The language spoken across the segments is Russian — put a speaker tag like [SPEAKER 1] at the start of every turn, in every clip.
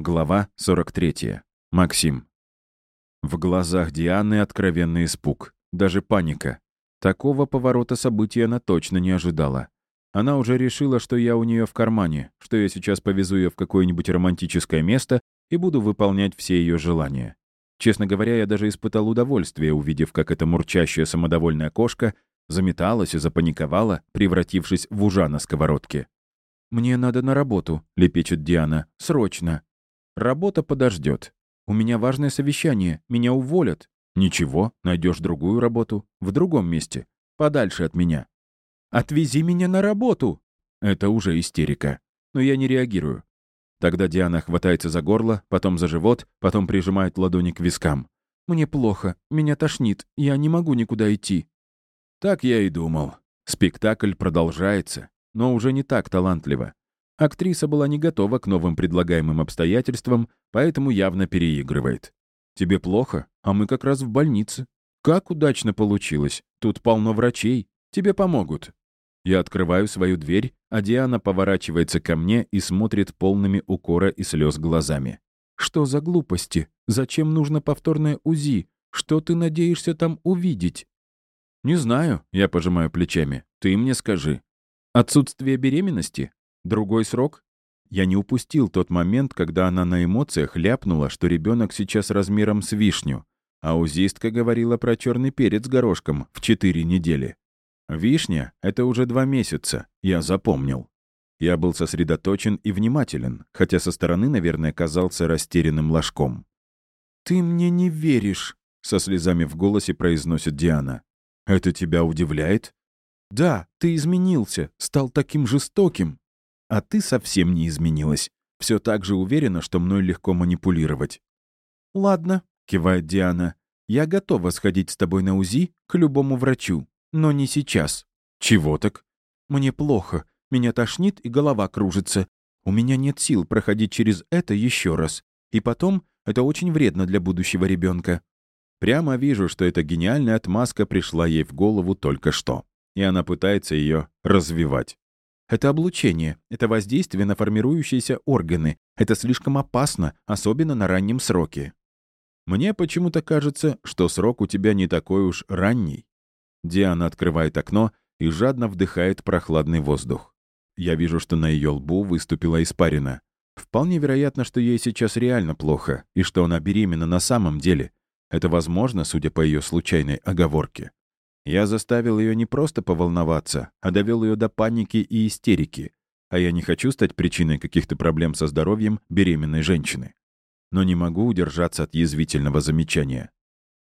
[SPEAKER 1] Глава 43. Максим. В глазах Дианы откровенный испуг, даже паника. Такого поворота событий она точно не ожидала. Она уже решила, что я у нее в кармане, что я сейчас повезу ее в какое-нибудь романтическое место и буду выполнять все ее желания. Честно говоря, я даже испытал удовольствие, увидев, как эта мурчащая самодовольная кошка заметалась и запаниковала, превратившись в ужа на сковородке. «Мне надо на работу», — лепечет Диана. «Срочно». Работа подождет. У меня важное совещание, меня уволят. Ничего, найдешь другую работу, в другом месте, подальше от меня. Отвези меня на работу! Это уже истерика. Но я не реагирую. Тогда Диана хватается за горло, потом за живот, потом прижимает ладони к вискам. «Мне плохо, меня тошнит, я не могу никуда идти». Так я и думал. Спектакль продолжается, но уже не так талантливо. Актриса была не готова к новым предлагаемым обстоятельствам, поэтому явно переигрывает. «Тебе плохо, а мы как раз в больнице. Как удачно получилось. Тут полно врачей. Тебе помогут». Я открываю свою дверь, а Диана поворачивается ко мне и смотрит полными укора и слез глазами. «Что за глупости? Зачем нужно повторное УЗИ? Что ты надеешься там увидеть?» «Не знаю», — я пожимаю плечами. «Ты мне скажи. Отсутствие беременности? Другой срок? Я не упустил тот момент, когда она на эмоциях ляпнула, что ребенок сейчас размером с вишню, а узистка говорила про черный перец горошком в четыре недели. Вишня — это уже два месяца, я запомнил. Я был сосредоточен и внимателен, хотя со стороны, наверное, казался растерянным ложком. «Ты мне не веришь», — со слезами в голосе произносит Диана. «Это тебя удивляет?» «Да, ты изменился, стал таким жестоким». А ты совсем не изменилась. Все так же уверена, что мной легко манипулировать. «Ладно», — кивает Диана. «Я готова сходить с тобой на УЗИ к любому врачу, но не сейчас». «Чего так?» «Мне плохо. Меня тошнит и голова кружится. У меня нет сил проходить через это еще раз. И потом, это очень вредно для будущего ребенка. Прямо вижу, что эта гениальная отмазка пришла ей в голову только что. И она пытается ее развивать. Это облучение, это воздействие на формирующиеся органы. Это слишком опасно, особенно на раннем сроке. Мне почему-то кажется, что срок у тебя не такой уж ранний. Диана открывает окно и жадно вдыхает прохладный воздух. Я вижу, что на ее лбу выступила испарина. Вполне вероятно, что ей сейчас реально плохо, и что она беременна на самом деле. Это возможно, судя по ее случайной оговорке. Я заставил ее не просто поволноваться, а довел ее до паники и истерики. А я не хочу стать причиной каких-то проблем со здоровьем беременной женщины. Но не могу удержаться от язвительного замечания.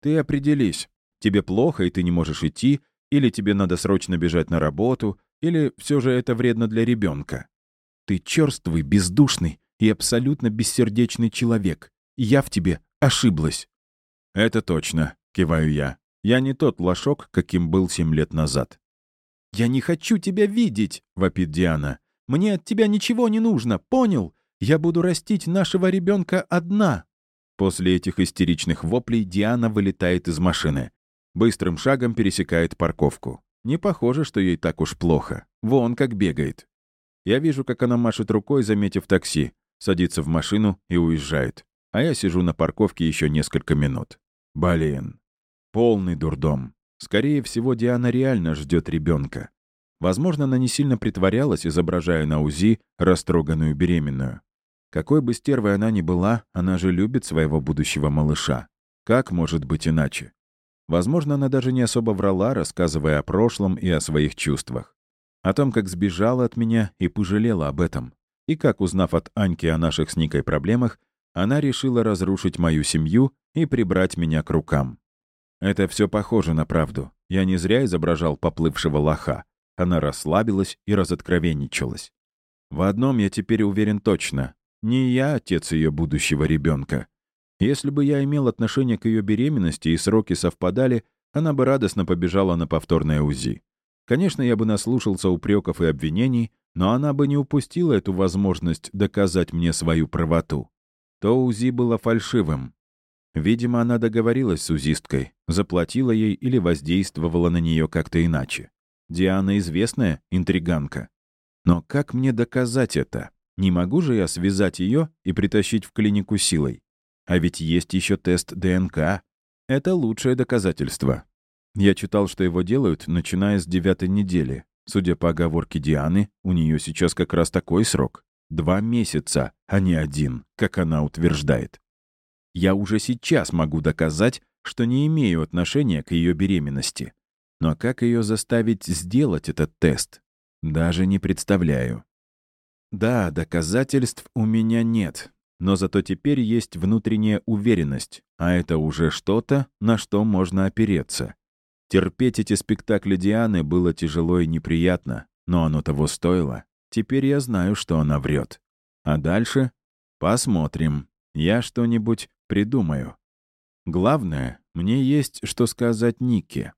[SPEAKER 1] Ты определись. Тебе плохо, и ты не можешь идти, или тебе надо срочно бежать на работу, или все же это вредно для ребенка. Ты черствый, бездушный и абсолютно бессердечный человек. Я в тебе ошиблась. Это точно, киваю я. Я не тот лошок, каким был семь лет назад. «Я не хочу тебя видеть!» — вопит Диана. «Мне от тебя ничего не нужно, понял? Я буду растить нашего ребенка одна!» После этих истеричных воплей Диана вылетает из машины. Быстрым шагом пересекает парковку. Не похоже, что ей так уж плохо. Вон как бегает. Я вижу, как она машет рукой, заметив такси, садится в машину и уезжает. А я сижу на парковке еще несколько минут. Блин, Полный дурдом. Скорее всего, Диана реально ждет ребенка. Возможно, она не сильно притворялась, изображая на УЗИ растроганную беременную. Какой бы стервой она ни была, она же любит своего будущего малыша. Как может быть иначе? Возможно, она даже не особо врала, рассказывая о прошлом и о своих чувствах. О том, как сбежала от меня и пожалела об этом. И как, узнав от Аньки о наших с Никой проблемах, она решила разрушить мою семью и прибрать меня к рукам. Это все похоже на правду. Я не зря изображал поплывшего лоха. Она расслабилась и разоткровенничалась. В одном я теперь уверен точно. Не я отец ее будущего ребенка. Если бы я имел отношение к ее беременности и сроки совпадали, она бы радостно побежала на повторное УЗИ. Конечно, я бы наслушался упреков и обвинений, но она бы не упустила эту возможность доказать мне свою правоту. То УЗИ было фальшивым, Видимо, она договорилась с узисткой, заплатила ей или воздействовала на нее как-то иначе. Диана известная интриганка. Но как мне доказать это? Не могу же я связать ее и притащить в клинику силой. А ведь есть еще тест ДНК. Это лучшее доказательство. Я читал, что его делают, начиная с девятой недели. Судя по оговорке Дианы, у нее сейчас как раз такой срок. Два месяца, а не один, как она утверждает. Я уже сейчас могу доказать, что не имею отношения к ее беременности. Но как ее заставить сделать этот тест? Даже не представляю. Да, доказательств у меня нет, но зато теперь есть внутренняя уверенность, а это уже что-то, на что можно опереться. Терпеть эти спектакли Дианы было тяжело и неприятно, но оно того стоило. Теперь я знаю, что она врет. А дальше? Посмотрим. Я что-нибудь придумаю. Главное, мне есть что сказать Нике.